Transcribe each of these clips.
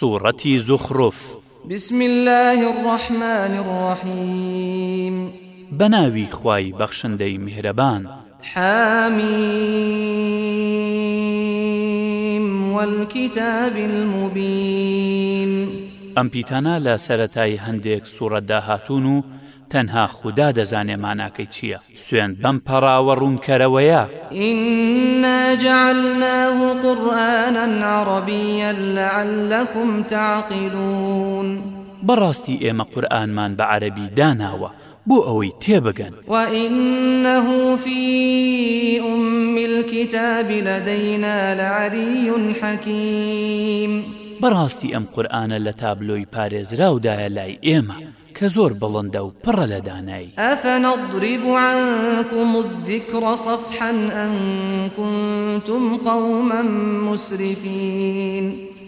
سوورەتی زوخروف بسم الله الرحمن الرحیم بەناوی خوای بەخشندەی میهرەبان حامی والكتاب المبين ئەم پیتانە لە سەتای هەندێک سوورەتدا هاتوون و تەنها خوددا دەزانێ ماناکەی چییە سوێن بەم پەراوە ڕوونکەرەوەیە ئینەجانناه قڕآنە ناڕبیە لەعلەکم تاقیلون بەڕاستی ئێمە قورآنمان بە عەربی داناوە بۆ ئەوەی تێبگەن وإنه في أم الكتاب لدينا لعلي حكيم بەڕاستی ئەم قورآانە لە تابلۆی پارێزراودایە لای ئێمە کە زۆر بڵندە و پڕە لە دانایی ئەفەنەضریبوانکم الذکڕ صفحەن ئەنکنتم قەومەن مسریفین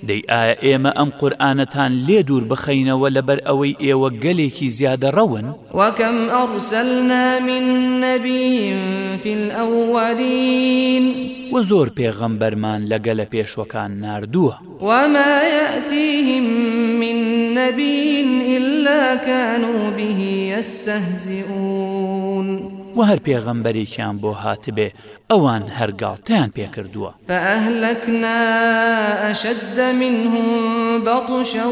دەی ئایا ئێمە ئەم قورآانەتان لێ دوور بخەینەوە لەبەر ئەوەی ئێوە گەلێکی زیادە ڕەون وەکەم ئەڕسەلنا من نەبیم فیل ئەووارین و زۆر پێغەمبەرمان لەگە لە پێشوەکان نردووە وەمایەتیهیم من نەبین بما كانوا به يستهزئون و هەر پێغەمبەرێکیان بۆ هاتبێ ئەوان هەرگاڵتەیان پێکردووە فەهلكنا أشد منهم بطشا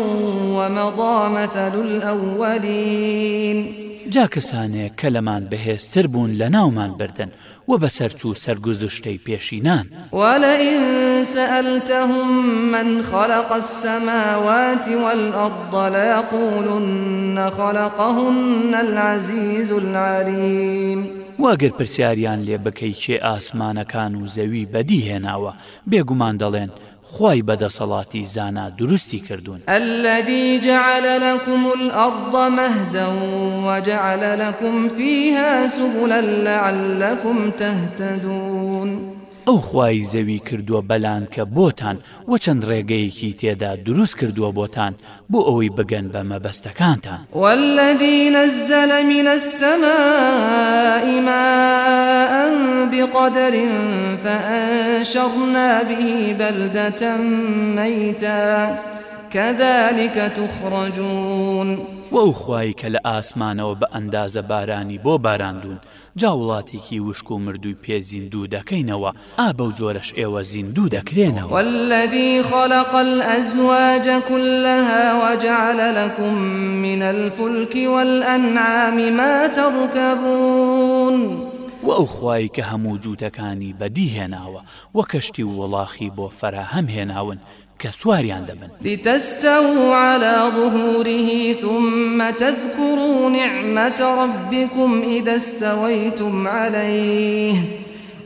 ومضى مثل الأولين جا کەسانێک کە لەمان بەهێزتر بوون لە ناومان بردن و بەسەرچوو سەرگزشتەی پێشینان وەلئسەلتەهم من خلق السماوات والأرض ليقولن خلقهن العزيز العليم واگەر پرسیاریان لێ بکەی کێ ئاسمانەکان و زەوی بەدی هێناوە بێگومان دەڵێن خی بەدەسەڵاتی زانا دروستی کردوون ئەلدی جعلە لەکوم ئەڵدا مەهدە وجعلە لەکوم فيها سبلا لعلكم تهتدون ئەو خوای زەوی کردووە بەلان کە بۆتان وە چەند ڕێگەیەکی تێدا دروست کردووە بۆتان بۆ ئەوەی بگەن بە مەبەستەکانتان والذینە زەلەمینە سەمەئیما بقدرٍ فأنشرنا به بلدة ميتا كذلك تخرجون وەو خوای کە لە ئاسمانەوە بە ئەندازە بارانی بۆ باراندون جا وڵاتێکی وشک و مردووی پێ زیندوو دەکەینەوە ئابە و جۆرەش ئێوە زیندوو دەکرێنەوە والذي خلق الأزواج كلها وجعل لكم من الفلك والأنعام ما تركبون وەو خوای کە هەموو جووتەکانی بەدیهێناوە وە کەشتی و وڵاخی بۆ فراهەم هێناون کە سواریان دەبن لتەستەوەلا ظهوریه ثمە تذكروا نعمة ربكم إذا استويتم عليه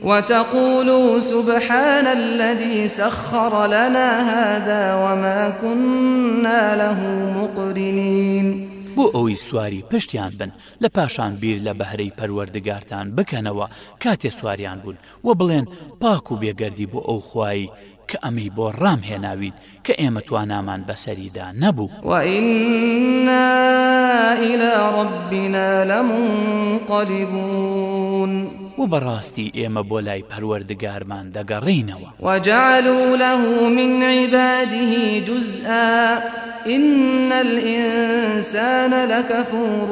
وتقولوا سبحان الذي سخر لنا هذا وما كنا له مقرنين بۆ ئەوەی سواری پشتیان بن لە پاشان بیر لە بەهرەی پەروەردگارتان بکەنەوە کاتێ سواریان بوون و بڵێن پاک و بێگەردی بۆ ئەو خوایی کە ئەمەی بۆ ڕام هێناوین کە ئێمە توانامان بەسەریدا نەبوو وئنا إلى ربنا لمنقلبون و بەڕاستی ئێمە بۆ لای پەروەردگارمان دەگەڕینەوە وجعلوا له من عباده جزءا إن الإنسان لكفور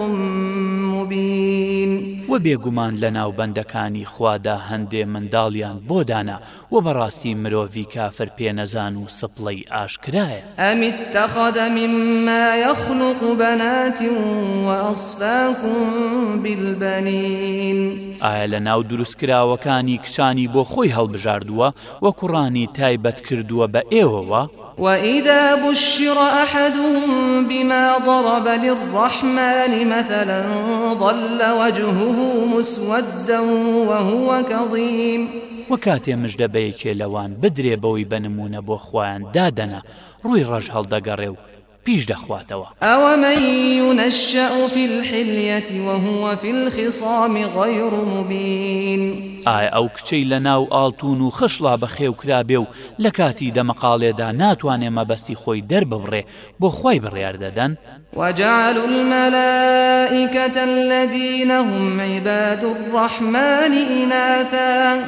مبين و بێگومان لە ناوبەندەکانی خوادا هەندێ منداڵیان بۆ دانا و بەڕاستی مرۆڤی کافر پێنەزان و سپڵی ئاشکرایە ئەمیت تەخەدە مما يخلق بنات وأصفاكم بالبنين ئایا لە ناو دروستکراوەکانی کچانی بۆ خۆی هەڵبژاردووە وە کوڕانی تایبەت کردووە بە ئێوەوە وإذا بشر أحد بما ضرب للرحمن مثلا ضل وجهه مسودا وهو كظيم وكاتي مجدبيك لوان بدري بوي بنمون بو خوان دادنا روي رجهل دقريو پیش دەخواتەوە ئەوەمەونەشە في الحلية وهو في الخصام غير مبين ئایا ئەو کچەی لە ناو ئاڵتون و خشلا بەخێوکرا بێ و لە کاتی دەمەقاڵێدا ناتوانێ مەبەستی خۆی دەرببڕێ بۆ خۆی بڕیار دەدەن وجعل الملائكة الذين هم عباد الرحمن إناثا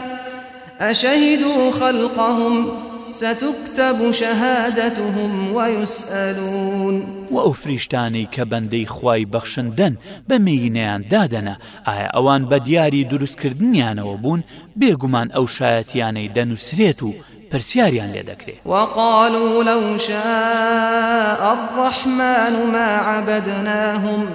أشهدوا خلقهم ستكتب شهادتهم ويسألون و ئەو فریشتانەی کە بەندەی خوای بەخشندەن بەمێینەیان دادەنا ئایا ئەوان بە دیاری دروستکردنیانەوە بوون بێگومان ئەو شایەتیانەی دەنووسرێت و پرسیاریان لێ دەکرێت وقالوا لو شاء الرحمن ما عبدناهم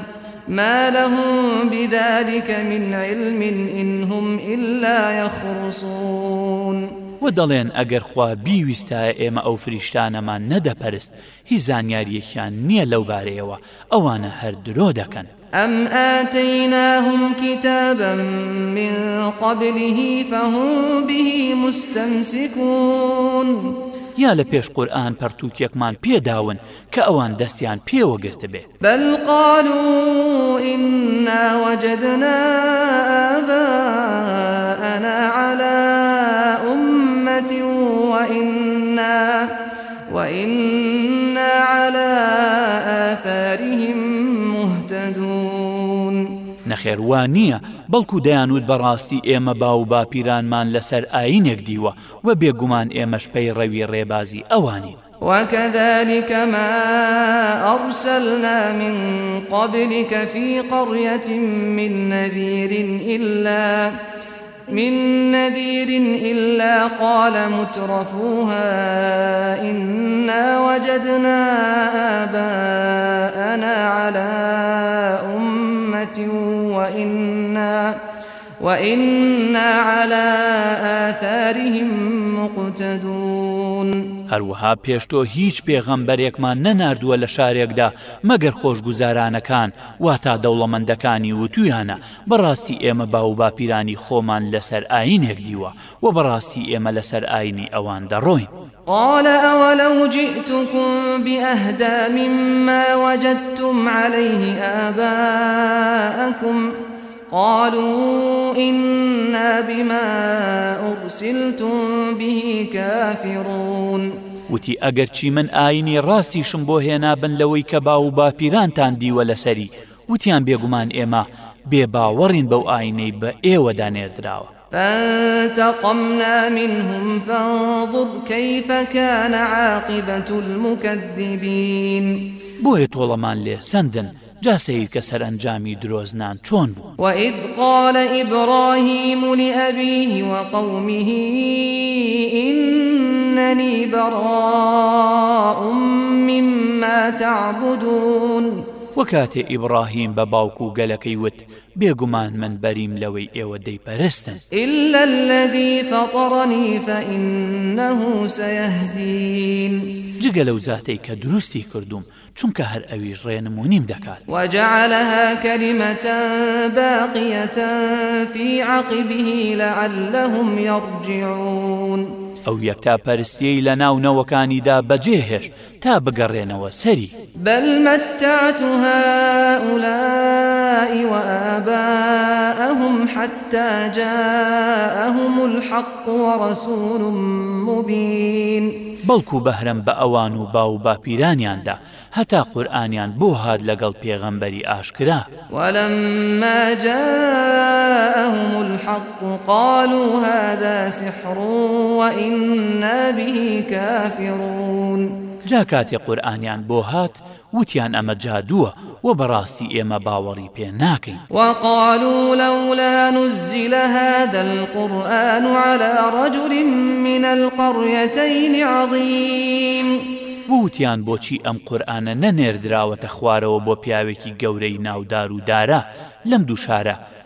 ما لهم بذلك من علم إنهم إلا يخرصون و دەڵێن ئەگەر خوا بیویستایە ئێمە ئەو فریشتانەمان نەدەپەرست هیچ زانیاریەکیان نییە لەو بارەیەوە ئەوانە هەر درۆ دەکەن. أم آتيناهم كتابا من قبله فهم به مستمسكون یا لە پێش قورآن پەرتووکێکمان پێداون کە ئەوان دەستیان پێوەگرتە بێ بل قالوا إنا وجدنا آباءنا على وإنا وإنا على آثارهم مهتدون نەخێوان نییە بەڵکو دەیانوت بەڕاستی ئێمە باو باپیرانمان لەسەر ئاینێک دیوە و بێگومان ئێمەش پێی ڕەوی ڕێبازی ئەوانی وكذلك ما أرسلنا من قبلك في قرية من نذير إلا من نذير إلا قال مترفوها إنا وجدنا آباءنا على أمة وإنا وإنا على آثارهم مقتدون هەروەها پێشتۆ هیچ پێغەمبەرێکمان نەناردووە لە شارێکدا مەگەر خۆشگوزارانەکان وا تا دەوڵەمەندەکانی وتویانە بەڕاستی ئێمە باو باپیرانی خۆمان لەسەر ئاینێک دیوە و بەڕاستی ئێمە لەسەر ئاینی ئەوان دەڕۆین. قال أولو جئتكم بأهدى مما وجدتم عليه آباءكم قالوا إنا بما أرسلتم به كافرون وتی ئەگەرچی من ئاینی ڕاستیشم بۆ هێنا بن لەوەی کە با و باپیرانتان دیوە لەسەری وتیان بێگومان ئێمە بێ باوەڕین بەو ئاینەی بە ئێوەدا نێردراوە فانتقمنا منهم فانظر كيف كان عاقبة المكذبين بۆیە تۆڵەمان لێ سندن جاسەوی کە سەرنجامی درۆزنان چۆن بوو وئید قالە ئیبڕاهی مونی ئەبیهی وقومیهیننی بەڕ مما تعبدون. وە کاتێ ئیبراهیم بە باوکو و گەلەکەی وت بێگومان من بەریم لەوەی ئێوە دەیپەرستن إلا الذي فطرني فإنه سيهدين جگە لەو زاتەی کە دروستی کردوم چونکە هەر ئەویش ڕێنمونیم دەکات وجعلها كلمة باقية في عقبه لعلهم يرجعون ئەو یەکتاپەرستیەی لە ناونەوەکانیدا بەجێ هێش تا بگەڕێنەوە سەری بەلمەتتاتهاولائی وەبەهم حتى جاءهم الحق ورسول مبين بەڵکو بەهرم بە ئەوان و باو باپیرانیاندا هەتا قورآانیان بۆ هاات لەگەڵ پێغەمبەری ئاشکرا وەلمماجاهم الحق قالوا هذا سحر وإنا به كافرون جا کاتێ قورآانیان بۆ هات وتیان ئەمە جادووە و بەڕاستی ئێمە باوەڕی پێ ناکەین وقالوا لولا نزل هذا القرآن على رجل من القريتين عظيم وتیان بۆچی ئەم قورآانە نەنێردراوەتە خوارەوە بۆ پیاوێکی گەورەی ناودار و دارە لەم دوو شارە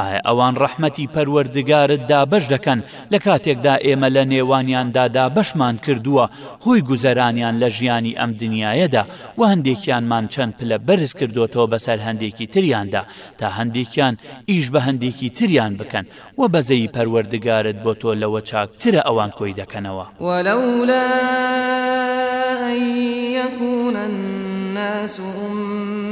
ئایا ئەوان ڕەحمەتی پەروەردگارت دابش دەکەن لە کاتێکدا ئێمە لە نێوانیاندادا بەشمان کردووە هۆی گوزەرانیان لە ژیانی ئەم دنیاەدا و هەندێکیانمان چەند پلە بەرز کردوتەوە بەسەر هەندێکی تریاندا تا هەندێکیان ئیش بە هەندێکی تریان بکەن و بەزەی پەروەردگارت بۆ تۆ لەوە چاکترە ئەوان کۆی دەکەنەوە وەلەولا يكون الناس أمة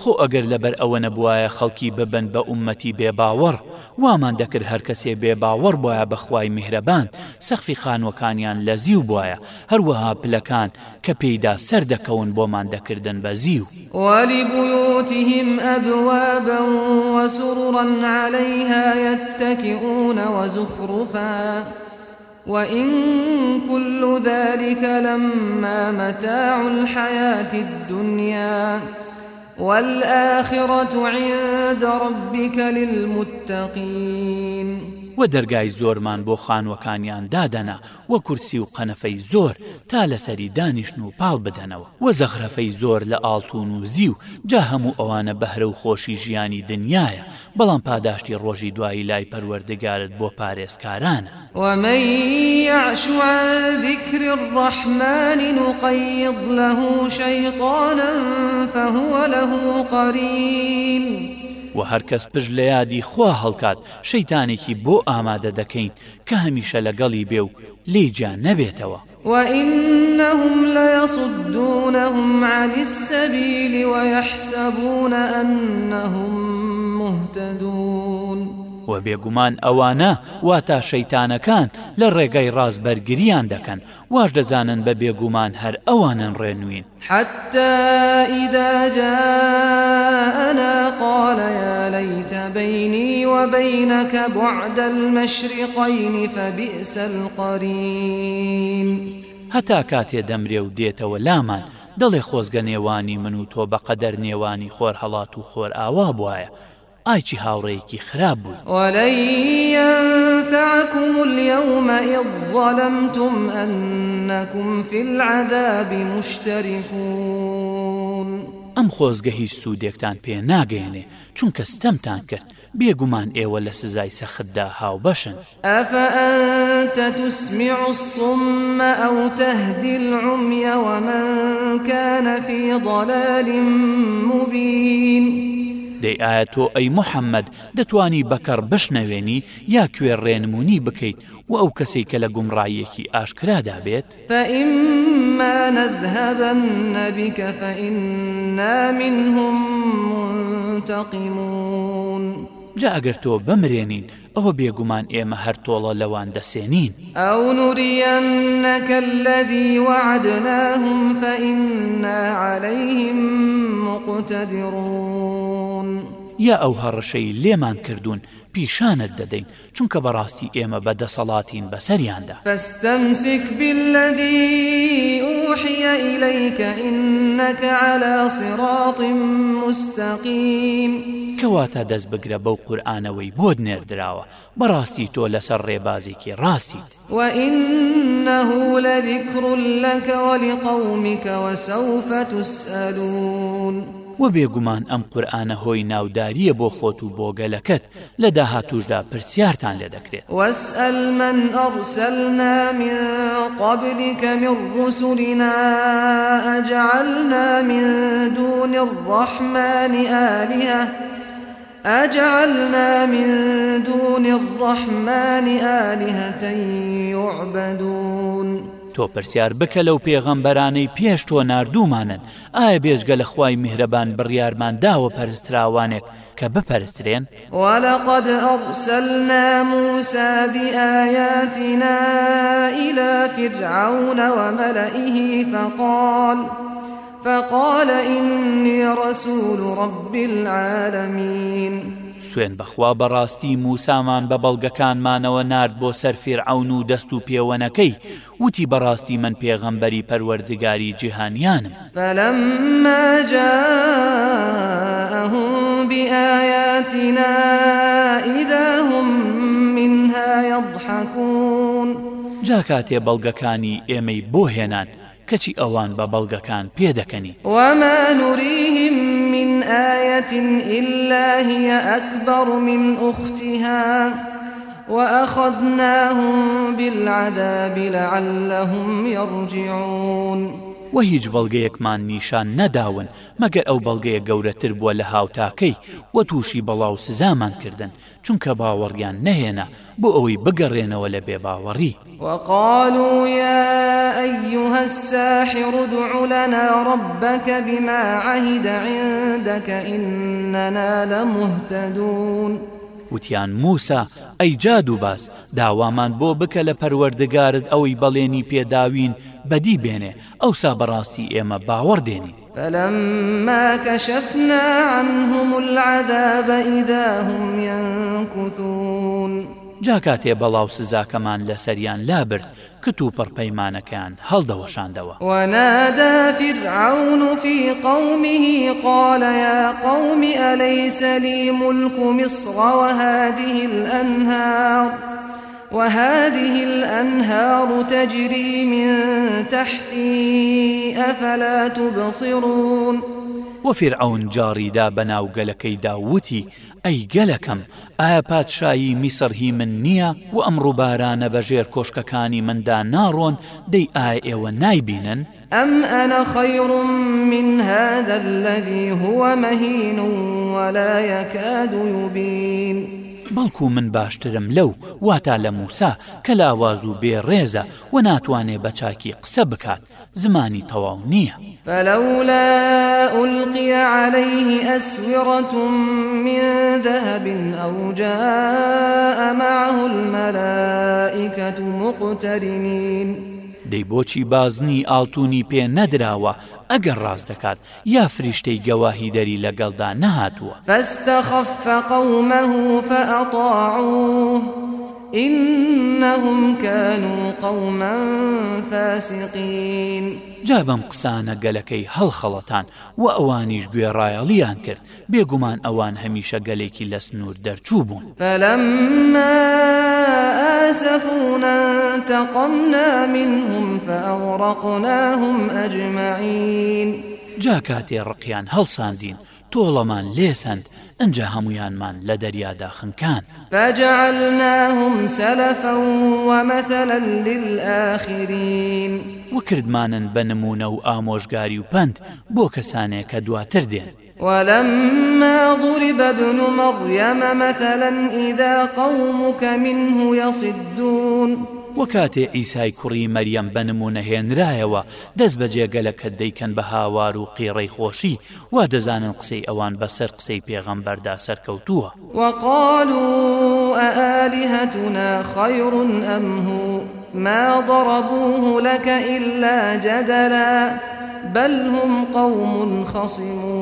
خۆ ئەگەر لەبەر ئەوە نەبووایە خەڵکی ببن بە عومەتی بێباوەڕ وامان دەکرد هەرکەسێ بێباوەڕ بواە بەخوای میهرەبان سەخفی خانوەکانیان لە زیو بواە هەروەها پلەکان کە پێیدا سەر دەکەون بۆمان دەکردن بە زیو وەلی بوتیهیم ئەبوە بە وەسوڕەن عليهەیها یتەکیونەوە زوخڕوفان. وإن كل ذلك لما متاع الحياة الدنيا والآخرة عند ربك للمتقين وە دەرگای زۆرمان بۆ خانوەکانیان دادەنا وە کورسی و قەنەفەی زۆر تا لەسەری دانیشن و پاڵ بدەنەوە وە زەخرەفەی زۆر لە ئاڵتون و زی و جا هەموو ئەوانە بەهرە و خۆشی ژیانی دنیاە بەڵام پاداشتی ڕۆژی دوایی لای پەروەردەگارت بۆ پارێزکارانە وەمەیعشوان دیکری ڕەحمانی و قەیض لەه شەیطانە فەهوە لەه قەرین. و هەرکەس پشت لە یادی خوا هەڵکات شەیتانێکی بۆ ئامادە دەکەین کە هەمیشە لەگەڵی بێ و لێجان نەبێتەوە وإنهم ليصدونهم عن السبيل ويحسبون أنهم مهتدون و بێگومان ئەوانە وا تا شەیتانەکان لە ڕێگای ڕاز بەرگریان دەکەن واش دەزانن بە بێگومان هەر ئەوانن ڕێنوین حتى إذا جاء وبينك بعد المشرقين فبئس القرين هەتا کاتێ دەمرێ و دێتەوە لامان دەڵێ خۆزگە نێوانی من و تۆ بەقەدەر نێوانی خۆر هەڵات و خۆر ئاوا بواە ئایچی هاوڕێیەکی خراپ بوو وەلەیفعکم اليومە ئڵظەلمتم ئەنەکم في العذاب مشتریفون ئەم خۆزگە هیچ سوودێکتان پێ ناگەێنێ چونکە ستەمتان کرد بێگومان ئێوە لە سزای سەخدا هاو بەشن ئەفەتە تسمیع الصمە ئەو تهدیل ڕومیەوە منکەەفی ضەلەلی مبین. دەی ئایا تۆ ئەی محەممەد دەتانی بەکەڕ بشنەوێنی یا کوێڕێنمونی بکەیت و ئەو کەسەی کە لە گومڕایەکی ئاشکرادا بێت فئما نذهبن نبیکە فئنا منهم منتەقیمون. جا ئەگەر تۆ بمرێنین ئەوە بێگومان ئێمە هەر تۆڵە لەوان دەسێنین ئەو نوریەنەکە الذي وعدناهم فإنا عليهم مقتدرون یا ئەو هەڕەشەی لێمان کردوون پیشانت دەدەین چونکە بەڕاستی ئێمە بەدەسەڵاتین بەسەریاندا فاستمسك بالذي أوحي إليك إنك على صراط مستقيم کەواتە دەست بگرە بەو قورآانەوەی بۆت نێردراوە بەڕاستی تۆ لەسەر ڕێبازێکی ڕاستیت وإنه لذكر لك ولقومك وسوف تسألون و بێگومان ئەم قورآانە هۆی ناوداریە بۆ خۆت و بۆ گەلەکەت لە داهاتوشدا پرسیارتان لێ دەکرێت وەسئل من ئەوسلنا من قبلك من رسلنا أجعلنا من دون الرحمن آلهة أجعلنا من دون الرحمن آلهة يعبدون تۆ پرسیار بکە لەو پێغەمبەرانەی پێش تۆ نردوومانن ئایا بێژگە لە خوای میهرەبان بڕیارمان داوە پەرستراوانێک کە بپەرسترێن وەلەقد ئەسلنا موسابی ئاياتنا إلى فرعون وملئه فقال فقال إني رسول رب العالمين سوێن بەخوا بەڕاستی موسامان بە بەڵگەکانمانەوە نرد بۆ سەرفیر ئەوون و دەست و پێوەنەکەی وتی بەڕاستی من پێغەمبەری پەروەردگاری جیهانیانم بەلەمماجاهم بیاەتینا ئیداهم منها يضحكون جا کاتێ بەڵگەکانی ئێمەی بۆ هێنان کەچی ئەوان بە بەڵگەکان پێدەکەنی وەمە نووری آية إلا هي أكبر من أختها وأخذناهم بالعذاب لعلهم يرجعون وە هیچ بەڵگەیەکمان نیشان نەداون مەگەر ئەو بەڵگەیە گەورەتر بووە لە هاوتاکەی وە تووشی بەڵاو سزامان کردن چونکە باوەڕیان نەهێنا بۆ ئەوەی بگەڕێنەوە لە بێباوەڕی وەقالو یا الساحر ادع لنا ربك بما عهد عندك إننا لمهتدون وتیان موسا ئەی جاد و باس داوامان بۆ بکە لە پەروەردەگارت ئەوەی بەڵێنی پێداوین بەدی بێنێ ئەوسا بەڕاستی ئێمە باوەڕ دێنی فلما كشفنا عنهم العذاب إذا هم ينكثون جا کاتێ بەڵاو سزاکەمان لەسەریان لابرد کت و پڕپەیمانەکەیان هەڵدەوەشاندەوە وەنادەفرعون في قومه قال يا قوم أليس لي ملك مصر وهذه الأنهار وهذه الأنهار تجري من تحتي أفلا تبصرون وەفر ئەوون جاڕیدا بەناو گەلەکەیدا وتی ئەی گەلەکەم ئایا پادشایی میسەرهی من نییە و ئەمڕوو بارانە بەژێر کۆشکەکانی مندا ناڕۆن دەی ئایا ئێوە نایبینن؟ أم أنا خير من هذا الذي هو مهين ولا يكاد يبين بەڵکو من باشترم لەو واتا لە موسا کە لاواز و بێڕێزە و ناتوانێ بە چاکی قسە بکات زمانی تەواو نییە فلولا ألقي عليه أسورة من ذهب أو جاء معه الملائكة مقترنين دەی بۆچی بازنی ئالتونی پێ نەدراوە ئەگەر ڕاست دەکات یا فریشتەی گەواهی دەری لەگەڵدا نەهاتووە بەستەخەفقەومەه فەعطاعوه إنهم كانوا قوما فاسقين جا بەم قسانە گەلەکەی هەڵخەڵەتان و ئەوانیش گوێڕایەڵیان کرد بێگومان ئەوان هەمیشە گەلێکی لە سنوور دەرچوو بوون فلمما آسفونا انتقمنا منهم فأغرقناهم أجمعين جا کاتێ ڕقیان هەڵساندین تۆڵەمان لێسەند ئەجا هەمویانمان لە دەریادا خنکان فجعلناهم سلفا ومثلا للآخرين وکردمانن بە نمونە و ئامۆژگاری و پند بۆ کەسانێک کە دواتر دێن ولما ضرب ابن مريم مثلا إذا قومك منه يصدون وەکاتێ ئیسای کوڕی مەریەم بنممونە هێنرایەوە دەست بە جێگەلەکە دەیکەن بە هاوار و قیڕەی خۆشی وا دەزانن قسەی ئەوان بەسەر قسەی پێغەمبەردا سەرکەوتووە وقال و ئەلیهتونە خەڕون ئەمهوو ما ضربوه لك إلا جدلا بل هم قوم خصمون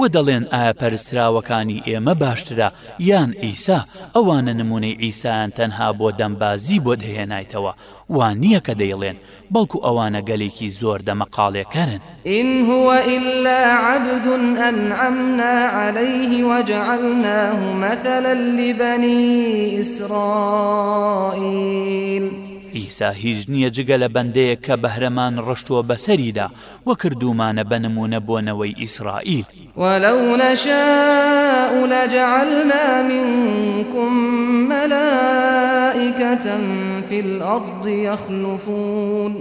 و دەڵێن ئایا پەرستراوەکانی ئێمە باشترا یان ئیسا ئەوانە نمونەی ئیسایان تەنها بۆ دەمبازی بۆ دەهێنایتەوە وان نییە کە دەیڵێن بەڵکو ئەوانە گەلێکی زۆر دەمەقالێکەرن إن هو إلا عبد أنعمنا عليه وجعلناه مثلا لبني إسرائيل ئیسا هیچ نییە جگە لە بەندەیە کە بەهرەمان ڕشتووە بەسەریدا وە کردومانە بەنمونە بۆنەوەی ئیسرائیل وەلەونەشە لەجعلنا منكم مەلائكة في الأرض يخلفون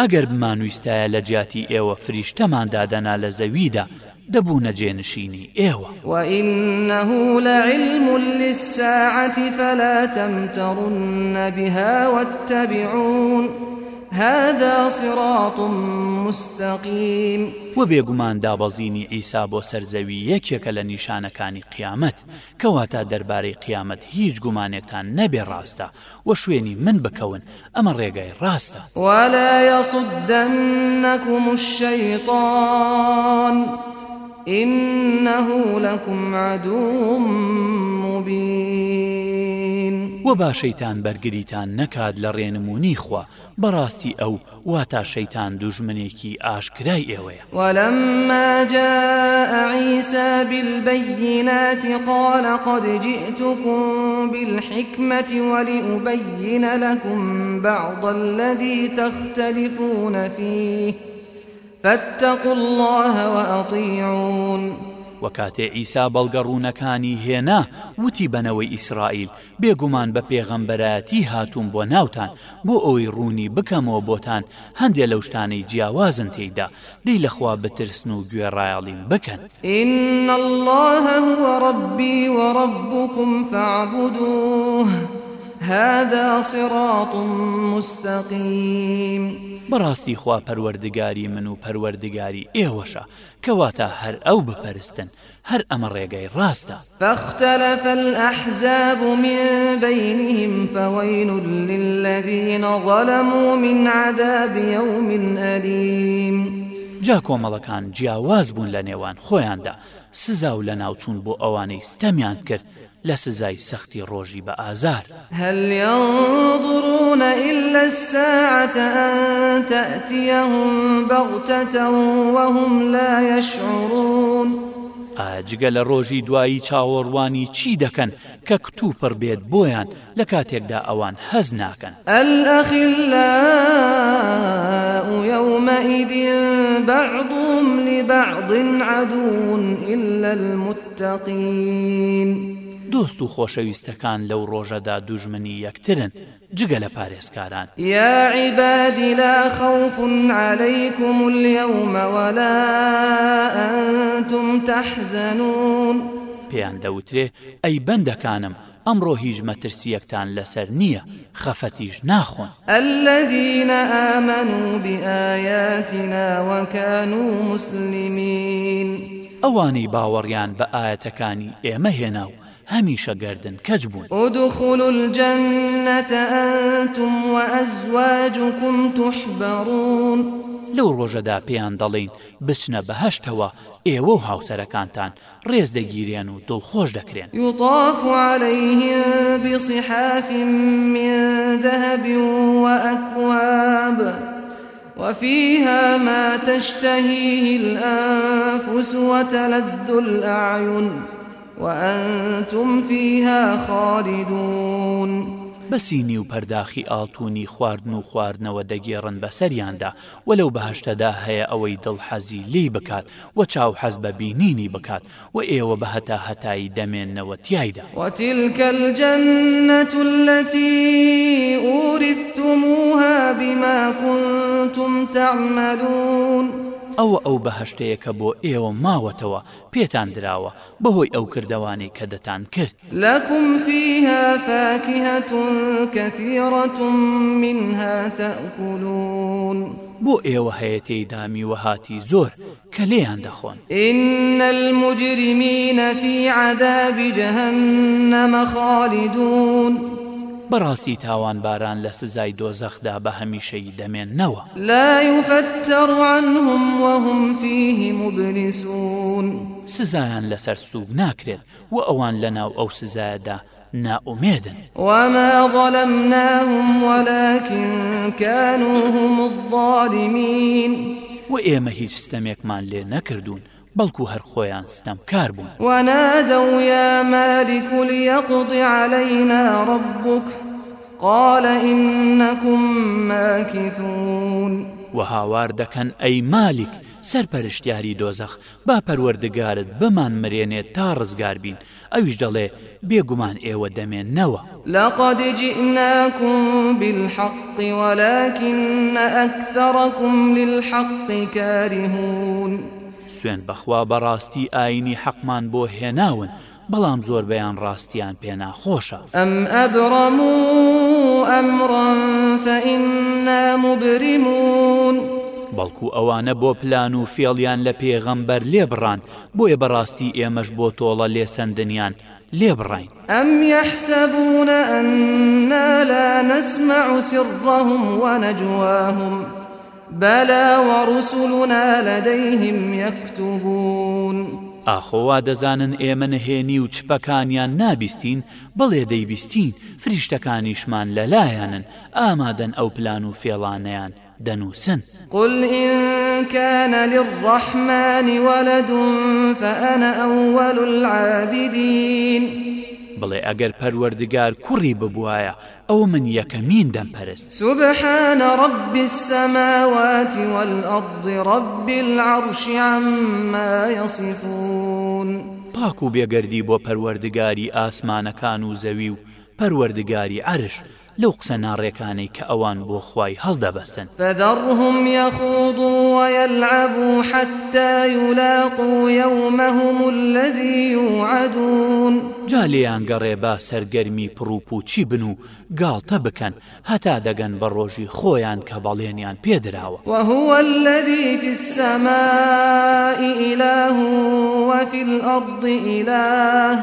ئەگەر بمانویستایە لە جیاتی ئێوە فریشتەمان دادەنا لە زەویدا دەبوونە جێنشینی ئێوە وإنه لعلم للساعة فلا تمترن بها واتبعون هذا صراط مستقيم و بێگومان دابەزینی ئیسا بۆ سەرزەوی یەکێکە لە نیشانەکانی قیامەت کەواتە دەربارەی قیامەت هیچ گومانێکتان نەبێ ڕاستە و شوێنی من بکەون ئەمە ڕێگای ڕاستە ولا يصدنكم الشيطان إنه لكم عدو مبين و با شەیتان بەرگریتان نەکات لە ڕێنمونی خوا بەڕاستی ئەو وا تا شەیتان دوژمنێکی ئاشکرای ئێوەیە ولما جاء عيسى بالبينات قال قد جئتكم بالحكمة ولأبين لكم بعض الذي تختلفون فيه فاتقوا الله وأطيعون وەکاتێ ئیسا بەڵگەڕوونەکانی هێنا وتی بنەوەی ئیسرائیل بێگومان بە پێغەمبەرەتی هاتوون بۆ ناوتان بۆ ئەوەی ڕوونی بکەمەوە بۆتان هەندێ لەو شتانەی جیاوازن تێیدا دەی لەخوا بترسن و گوێڕایاڵین بکەن إن الله هو ربي وربكم فاعبدوه هذا صراط مستقيم بەڕاستی خوا پەروەردگاری من و پەروەردگاری ئێوەشە کەواتە هەر ئەو بپەرستن هەر ئەمە ڕێگەی ڕاستە فاختلف الأحزاب من بينهم فويل للذين ظلموا من عذاب يوم أليم جا کۆمەڵەکان جیاواز بوون لە نێوان خۆیاندا سزا و لە ناوچوون بۆ ئەوانەی ستەمیان کرد لە سزای سەختی ڕۆژی بە ئازار هەلیڕون إلا الساعة أن تأتيهم بغتة وهم لا يشعرون ئاجگە لە ڕۆژی دوایی چاوەڕوانی چی دەکەن کە کتتو پڕ بێت بۆیان لە کاتێکدا ئەوان هەز ناکەن ئەلخیلەومەئیدی بەعدوم لی بەعضن عدون إلا المتقین. دۆست و خۆشەویستەکان لەو ڕۆژەدا دوژمنی یەکترن جگە لە پارێزکاران یا عیبادی لا خوف عليكم اليوم ولا أنتم تحزنون پێیان دەوترێ ئەی بەندەکانم ئەمڕۆ هیچ مەترسیەکتان لەسەر نییە خەفەتیش ناخۆن ئەلدینە ئەمەن و بیاەتینەوەکەن و مسللیمین ئەوانی باوەڕیان بە ئاەتەکانی ئێمە هێنا و هەمیشە گردن کەج بوون ئۆدخول الجەنەتە ئەتم و ئەزواجکم توحبڕون لەو ڕۆژەدا پێیان دەڵین بچنە بەهشتەوە ئێوە و هاوسەرەکانتان ڕێز دەگیریان و دڵخۆش دەکرێن یوطاف عليهلەیه بصحاف من ذهب وأكواب وفيها ما تشتهيه الأنفس وتلذ الأعين وأنتم فيها خالدون بەسینی و پەرداخی ئاڵتونی خواردن و خواردنەوە دەگێڕن بە سەریاندا وەلو بەهشتەدا هەیە ئەوەی دڵحەزی لی بکات و چاو حەز بە بینینی بکات و ئێوە بە هەتا هەتایی دەمێننەوە تایدا وتیلکەجنەت التي ئوریتموها بما كنتم تعملون ئەوە ئەو بەهشتەیە کە بۆ ئێوە ماوەتەوە پێتان دراوە بەهۆی ئەو کردەوانی کە دەتان کرد لەکم فيها فاكهة كثيرة منها تأكلون بۆ ئێوە هەیەی دامی وهاتی زۆر کە لێیان دەخۆن إن المجرمين في عذاب جهنم خالدون بەڕاستی تاوانباران لە سزای دۆزەخدا بە هەمیشەی دەمێننەوە لا یفتەڕوانهم وهم فیه مبلیسون سزایان لەسەر سووب ناکرێت و ئەوان لەناو ئەو سزایدا ناومێدن وما ظلمناهم ولكن كانوا هم الظالمين و ئێمە هیچ ستەمێکمان لێ نەکردوون بەڵکو هەر خۆیان ستەم کار بوون وانادەو یا مالیکولی قوڵی عليهنا ڕبوک قال إنكم ماكثون و هاوار دەکەن ئەی مالک سەرپەرشتیاری دۆزەخ با پەروەردگارت بمان مرێنێت تا ڕزگار بین ئەویش دەڵێ بێگومان ئێوە دەمێننەوە لەقدجئناكم بالحق ولكن أكثركم للحق كارهون سوێن بەخوا بەڕاستی ئاینی حەقمان بۆ هێناون بەڵام زۆر بەیان ڕاستیان پێناخۆشە ئەم ئەبڕم و ئەمڕم فەئنا مبرمون بەڵکو ئەوانە بۆ پلان و فێڵیان لە پێغەمبەر لێبڕان بۆیە بەڕاستی ئێمەش بۆ تۆڵە لێسەندنیان لێبڕین ئەم یەحسەبوونە ئەنا لا نسمع سرڕهم وەنەجوواهم. بەلا وەڕوسولنا لەدەیهم یەکتوبوون ئاخۆوا دەزانن ئێمە نەهێنی و چپەکانیان نابیستین بەڵێ دەیبیستین فریشتەکانیشمان لەلایەنن ئامادەن ئەو پلان و فێڵانەیان دەنووسن قل كان للرحمن ولد فأنا أول العابدين بڵێ ئەگەر پەروەردگار کوڕی ببوایە ئەو من یەکەمین دەمپەرست سوبحانە ڕبی السەماواتی والأرضی ڕبی العڕشیانمە یەسیفون پاک و بێگەردی بۆ پەروەردگاری ئاسمانەکان و زەوی و پەروەردگاری عرش لەو قسە ناڕێکانەی کە ئەوان بۆ خی هەڵدەبەستن فدەڕهم یەخوض ويلعبوا حتى يلاقوا يومهم الذي يوعدون جا لێیان گەڕێ با سەرگەرمی پڕوپوچی بن و گاڵتە بکەن هەتا دەگەن بە ڕۆژی خۆیان کە بەڵێنیان پێدراوە وهو الذي في السماء إله وفي الأرض إله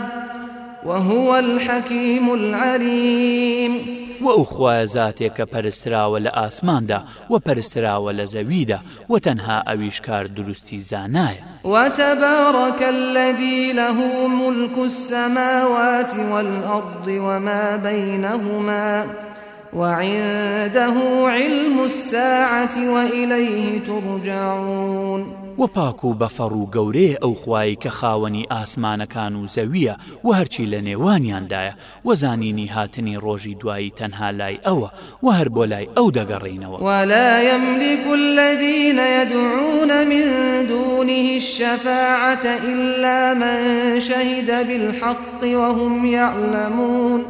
وهو الحكيم العليم و ئەو خوایە زاتێک کە پەرستراوە لە ئاسماندا و پەرستراوە لە زەویدا و تەنها ئەویش کار دروستی زانایە وتەبارەکە الذي له ملك السماوات والأرض وما بينهما وعنده علم الساعة وإليه ترجعون وە پاک و بەفەڕ و گەورەیە ئەو خوای کە خاوەنی ئاسمانەکان و زەویە و هەرچی لە نێوانیاندایە وەزانینی هاتنی ڕۆژی دوایی تەنها لای ئەوە و هەر بۆ لای ئەو دەگەڕینەوە وەلایەملی گولەدینە دوونە من دونیه الشەفاعتە إلا من شهد بالحق وهم يعلمون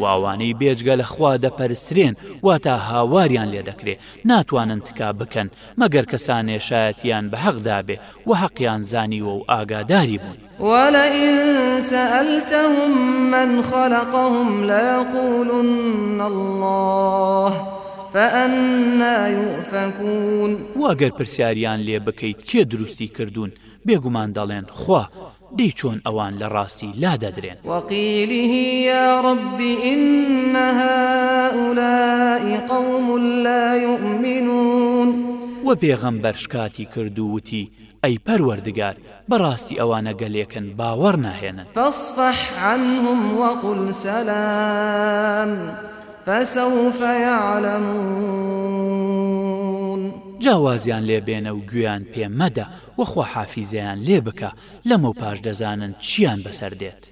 واوانەی بێجگە لە خوا دەپەرسترێن واتە هاواریان لێ دەکرێ ناتوانن تکا بکەن مەگەر کەسانێ شایەتیان بە حەقدا بێ و حەقیان زانیوە و ئاگاداری بوون ولئن سألتهم من خلقهم ليقولن الله فأنا يؤفكون واگەر پرسیاریان لێ بکەیت کێ دروستی کردوون بێگومان دەڵێن خوا دەی چۆن ئەوان لە ڕاستی لادەدرێن وەقیلیه یا ڕبی إنها أولئ قوم لا يؤمنون وە پێغەمبەر شکاتی کردووتی ئەی پەروەردگار بەڕاستی ئەوانە گەلێکن باوەڕ ناهێنن فاصفح عنهم وقل سلام فسوف يعلمون جیاوازیان لێبێنە و گویان پێ مەدە وەخوا حافیزیان لێ بکە لەمە پاش دەزانن چیان بەسەر دێت.